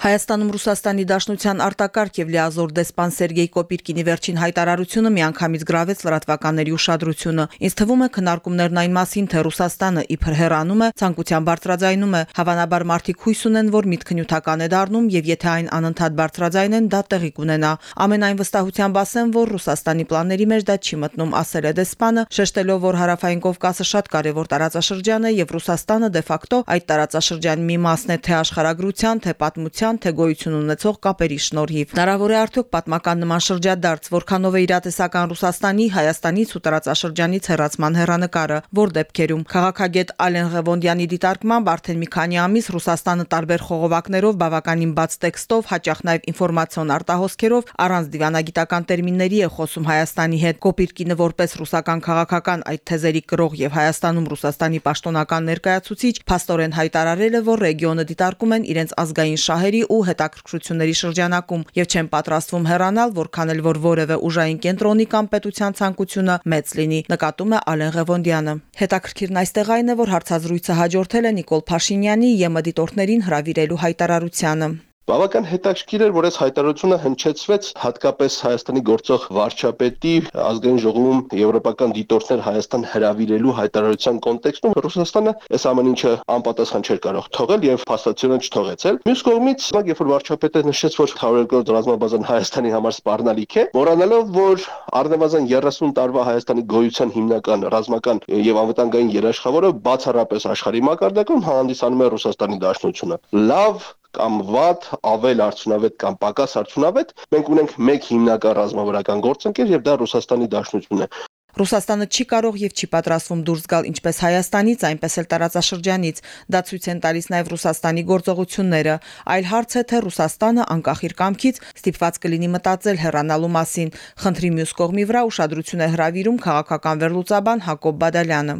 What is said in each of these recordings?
Հայաստանում Ռուսաստանի Դաշնության արտակարգ եւ լիազոր դեսպան Սերգեյ Կոպիրկինի վերջին հայտարարությունը միանգամից գրավեց լրատվականների ուշադրությունը։ Ինձ թվում է քննարկումներն այն մասին, թե Ռուսաստանը իբր հեռանում է, ցանկության բարձրաձայնում է, հավանաբար մարդիկ հույս ունեն, որ միտքը նյութական է դառնում եւ եթե այն անընդհատ բարձրաձայնեն, դա տեղի կունենա։ Ամենայն վստահությամբ ասեմ, որ Ռուսաստանի պլանների մեջ դա չի մտնում, ասել է դեսպանը, շեշտելով, որ հարավային Կովկասը շատ կարևոր տարածաշրջան է եւ Ռուսաստանը դե ֆակտո այդ տարածաշրջանի մի մասն է թե աշխարհագրության, թե պատմության պատմության թե գոյություն ունեցող կապերի շնորհիվ։ Հնարավոր է արդյոք պատմական նման շրջադարձ, որքանով է իրատեսական Ռուսաստանի, Հայաստանից ու տարածաշրջանից հեռացման հերանեկարը, որ դեպքերում քաղաքագետ Ալեն Ղևոնդյանի դիտարկմամբ արդեն մի քանի ամիս Ռուսաստանը տարբեր խողովակներով բավականին բաց տեքստով, հաճախ նաև ինֆորմացիոն արտահոսքերով առանց դիվանագիտական տերմինների է խոսում Հայաստանի հետ։ Կոպիրկինը որպես ռուսական քաղաքական այդ թեզերի կրող եւ Հայաստանում Ռուսաստանի պաշտոնական ներկայացուցիչ փաստորեն հայտարարել է, որ ռեգիոնը դիտարկում են իրենց ազգային շահերի զորքերի ու հետաքրքրությունների շրջանակում եւ չեն պատրաստվում հեռանալ, որքան էլ որ որևէ ուժային կենտրոնի կամ պետության ցանկությունը մեծ լինի, նկատում է Ալեն Ղևոնդյանը։ Հետաքրքիրն այստեղ այն է, որ հարցազրույցը հաջորդել է Նիկոլ Փաշինյանի ԵՄ դիտորդներին հրավիրելու հայտարարությանը։ Բավական հետաքրքիր էր, որ այս հայտարարությունը հնչեցվեց հատկապես Հայաստանի գործող վարչապետի ազգային ժողովում եվրոպական դիտորդներ Հայաստան հրավիրելու հայտարարության կոնտեքստում Ռուսաստանը այս ամեն ինչը անպատասխան չէր կարող թողել եւ փաստացիորեն չթողեցել։ Մյուս կողմից, երբ որ վարչապետը նշեց, որ 102-րդ ռազմաբազան Հայաստանի համար սպառնալիք է, մոռանալով, որ առնվազն 30 տարվա Հայաստանի գոյության հիմնական ռազմական եւ անվտանգային երաշխավորը բացառապես աշխարհի մակարդակում հանդիսանում է Ռուսաստանի Դաշնությունը։ Լավ կամ վատ, ավել արդյունավետ կամ պակաս արդյունավետ, մենք ունենք մեկ հիմնական ռազմավարական գործընկեր եւ դա Ռուսաստանի Դաշնությունն է։ Ռուսաստանը չի կարող եւ չի պատրաստվում դուրս գալ ինչպես Հայաստանից, այնպես էլ տարածաշրջանից։ Դա ցույց են տալիս նաեւ Ռուսաստանի գործողությունները։ Այլ հարց է, թե Ռուսաստանը անկախ իր կամքից ստիպված կլինի մտածել հեռանալու մասին։ Խնդրի մյուս կողմի վրա ուշադրություն է հրավիրում քաղաքական վերլուծաբան Հակոբ Բադալյանը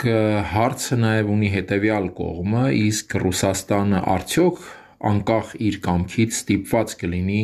հարցը նաև ունի հետևյալ կողմը, իսկ Ռուսաստանը արդյոք անկախ իր կամքից ստիպված կլինի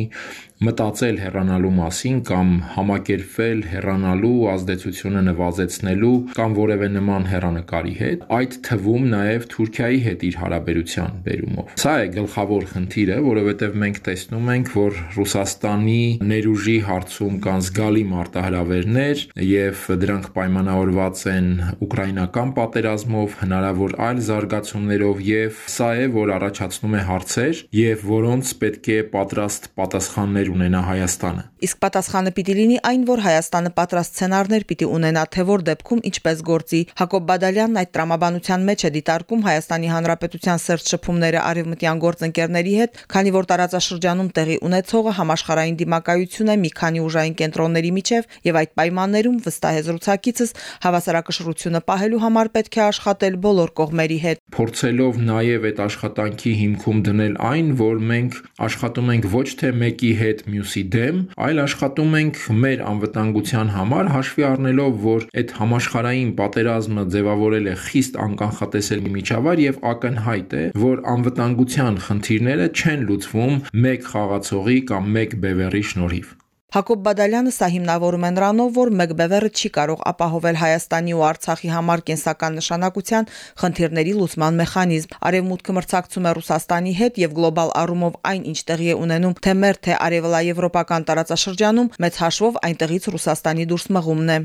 մտածել հեռանալու մասին կամ համակերպվել հեռանալու ազդեցությունը նվազեցնելու կամ որևէ նման հեռանկարի հետ, այդ թվում նաև Թուրքիայի հետ իր հարաբերության բերումով։ Սա է գլխավոր խնդիրը, որովհետև մենք տեսնում ենք, որ Ռուսաստանի ներուժի հարցում կան զգալի մարտահրավերներ եւ դրանք պայմանավորված են ուկրաինական պատերազմով, հնարավոր այլ զարգացումներով եւ սա է, որ առաջացնում է հարցեր եւ որոնց պետք է պատրաստ պատասխաններ սցենարներ ունենա Հայաստանը։ Իսկ պատասխանը պիտի լինի այն, որ Հայաստանը պատրաստ սցենարներ պիտի ունենա, թե որ դեպքում ինչպես գործի։ Հակոբ Բադալյանն այդ տրամաբանության մեջ է դիտարկում Հայաստանի Հանրապետության սերտ շփումները արևմտյան գործընկերների հետ, քանի որ տարածաշրջանում տեղի ունեցողը համաշխարհային դիմակայություն է մի քանի ուժային կենտրոնների միջև եւ այդ պայմաններում վստահ է զրուցակիցս հավասարակշռությունը պահելու համար պետք է աշխատել բոլոր կողմերի հետ։ Փորձելով նաեւ այդ աշխատանքի հիմքում դնել այն, որ մենք աշխատում ենք ոչ թե մեկի հետ հետ մյուսի դեմ, այլ աշխատում ենք մեր անվտանգության համար, հաշվի առնելով, որ այդ համաշխարային պատերազմը ձևավորել է խիստ անկանխատեսելի միջավայր եւ ակնհայտ է, որ անվտանգության խնդիրները չեն լուծվում մեկ խաղացողի կամ մեկ բևեռի շնորհիվ։ Հակոբ Բադալյանը սա հիմնավորում է նրանով, որ Մեկբևերը չի կարող ապահովել Հայաստանի ու Արցախի համար կենսական նշանակության խնդիրների լուծման մեխանիզմ։ Արևմուտքը մրցակցում է Ռուսաստանի հետ եւ գլոբալ առումով այն ինչ տեղի է ունենում թե մեր թե արևելաեվրոպական տարածաշրջանում մեծ հաշվով այնտեղից Ռուսաստանի դուրս մղումն է։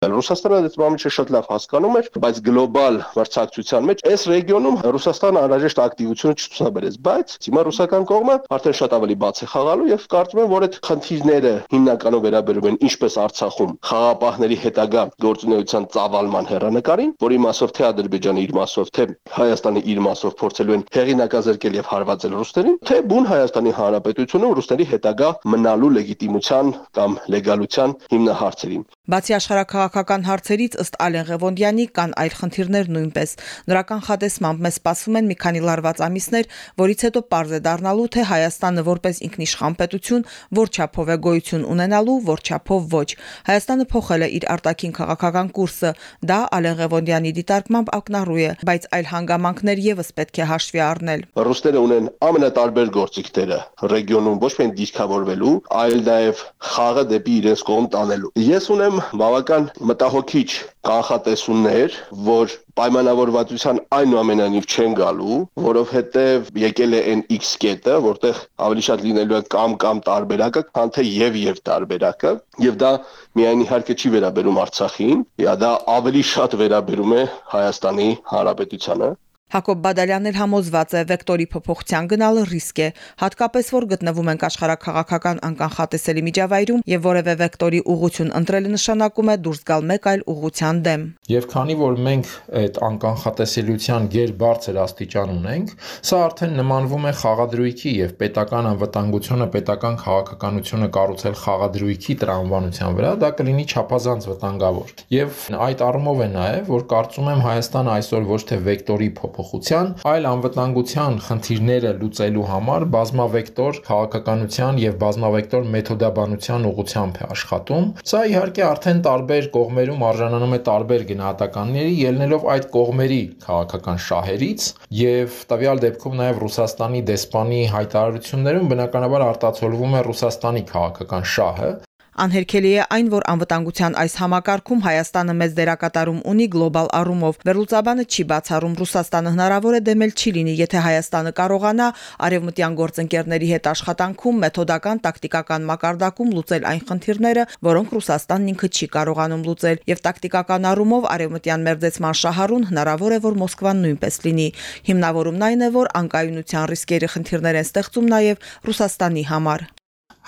Ռուսաստանը այդ բանը շատ լավ հասկանում էր, բայց գլոբալ մրցակցության մեջ այս ռեգիոնում Ռուսաստանը անհրաժեշտ ակտիվություն չցուցաբերեց, բայց հիմա ռուսական կողմը արդեն շատ ավելի բաց է խաղալու եւ կարծում եմ, որ այդ խնդիրները հիմնականում վերաբերում են ինչպես Արցախում խաղապահների հետագա գործունեության ծավալման հերանեկարին, որի մասով թե Ադրբեջանը իր մասով, թե Հայաստանը իր մասով փորձելու են հեղինակազրկել եւ հարվածել ռուսներին, թե բուն Հայաստանի Հանրապետությունում ռուսների հետագա մնալու լեգիտիմության կամ լեգալության հիմնահարցերին։ Բացի աշխարհակաղակական հարցերից ըստ Ալեն Ղևոնդյանի կան այլ խնդիրներ նույնպես։ Նրա կանխատեսմամբ մեզ սպասում են մի քանի լարված ամիսներ, որից հետո པարզ է դառնալու, թե Հայաստանը որպես ինքնիշխան պետություն որ չափով է գոյություն ունենալու, որ չափով ոչ։ Հայաստանը փոխել է իր արտաքին քաղաքական կուրսը։ Դա Ալեն Ղևոնդյանի դիտարկմամբ ակնառու է, բայց այլ հանգամանքներ եւս պետք է հաշվի առնել։ Ռուսները ունեն ամենատարբեր գործիքները ռեգիոնում ոչ միայն դիրքավորվելու, այլ նաև խաղը դեպի իրենց կողմ տանելու։ Ես ունեմ բավական մտահոգիչ կանխատեսումներ, որ պայմանավորվածության այնուամենայնիվ չեն գալու, որովհետև եկել է այն X կետը, որտեղ ավելի շատ լինելու է կամ կամ տարբերակը, քան թե եւ եւ տարբերակը, եւ դա միայն իհարկե չի վերաբերում Արցախին, դա ավելի շատ վերաբերում է Հայաստանի Հանրապետությանը Հակոբ Բադալյանն էլ համոզված է վեկտորի փոփոխության գնալը ռիսկ է, հատկապես որ գտնվում ենք աշխարհակաղակական անկանխատեսելի միջավայրում եւ որևէ վեկտորի ուղղություն ընտրելը նշանակում է դուրս գալ մեկ այլ ուղղության դեմ։ Եվ քանի որ մենք այդ անկանխատեսելիության ģեր բարձր աստիճան ունենք, սա արդեն նմանվում է խաղադրույքի եւ պետական անվտանգությունը, պետական քաղաքականությունը կառուցել խաղադրույքի տրամաբանության վրա, դա կլինի չափազանց վտանգավոր։ Եվ այդ առումով է նաեւ, որ կարծում եմ Հայաստանը այսօր ոչ թե վեկտորի փոփ փոփոխության, այլ անվտանգության խնդիրները լուծելու համար բազմավեկտոր քաղաքականության եւ բազմավեկտոր մեթոդաբանության ուղղությամբ է աշխատում։ Սա իհարկե արդեն տարբեր կողմերում արժանանում է տարբեր գնահատականների, ելնելով այդ կողմերի քաղաքական շահերից եւ տվյալ դեպքում նաեւ Ռուսաստանի դեսպանի հայտարարություններում բնականաբար արտացոլվում է Ռուսաստանի քաղաքական շահը, Անհերքելի է այն, որ անվտանգության այս համակարգում Հայաստանը մեծ դերակատարում ունի գլոբալ առումով։ Վերլուծաբանը չի բացառում Ռուսաստանը հնարավոր է դեմել չի լինի, եթե Հայաստանը կարողանա արևմտյան գործընկերների հետ աշխատանքում մեթոդական տակտիկական մակարդակում լուծել այն խնդիրները, որոնք Ռուսաստանն ինքը չի կարողանում լուծել, եւ տակտիկական առումով արևմտյան մերձեցման շահառուն հնարավոր է, որ Մոսկվան նույնպես լինի։ Հիմնավորումն այն է, որ անկայունության ռիսկերի խնդիրներ են ստեղծում նաեւ Ռուսաստանի համար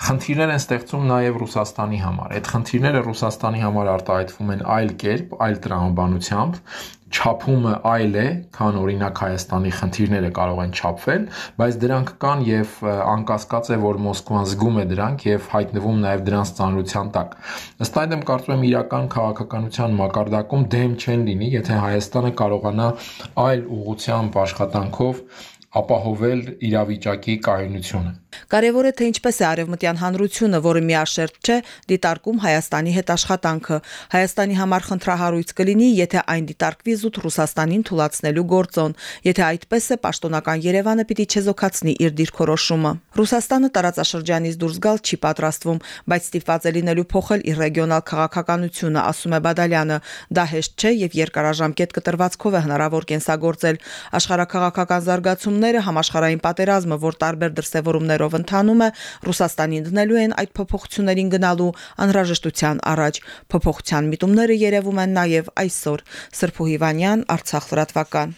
խնդիրներ են ստեղծում նաև Ռուսաստանի համար։ Այդ խնդիրները Ռուսաստանի համար արտահայտվում են այլ կերպ, այլ տրամաբանությամբ, չափումը այլ է, քան օրինակ Հայաստանի խնդիրները կարող են չափվել, բայց դրանք կան եւ անկասկած է, որ Մոսկվան զգում է դրանք եւ հայտնվում նաեւ դրանց ծանրության տակ։ Ըստ այդմ կարծում եմ իրական քաղաքականության մակարդակում դեմ չեն լինի, եթե Հայաստանը կարողանա այլ ուղղությամբ աշխատանքով ապահովել իրավիճակի կայունությունը։ Կարևոր է թե ինչպես է արևմտյան հանրությունը, որը միաշերտ չէ, դիտարկում Հայաստանի հետ աշխատանքը։ Հայաստանի համար խնդրահարույց կլինի, եթե այն դիտարկվի զուտ Ռուսաստանին թույլատնելու գործոն, եթե այդպես է պաշտոնական Երևանը պիտի չեզոքացնի իր դիրքորոշումը։ Ռուսաստանը տարածաշրջանից դուրս գալ չի պատրաստվում, բայց ստիպված է լինելու փոխել իր ռեգիոնալ քաղաքականությունը, ասում է Բադալյանը։ Դա հեշտ չէ եւ երկարաժամկետ կտրվածքով է հնարավոր կենսագործել։ Աշխարհակաղակական զարգացումն փոփոխությունները համաշխարհային պատերազմը, որ տարբեր դրսևորումներով ընթանում է, Ռուսաստանին դնելու են այդ փոփոխություններին գնալու անհրաժեշտության առաջ։ Փոփոխության միտումները երևում են նաև այսօր։ Սրփու Հիվանյան, Արցախ լրատվական։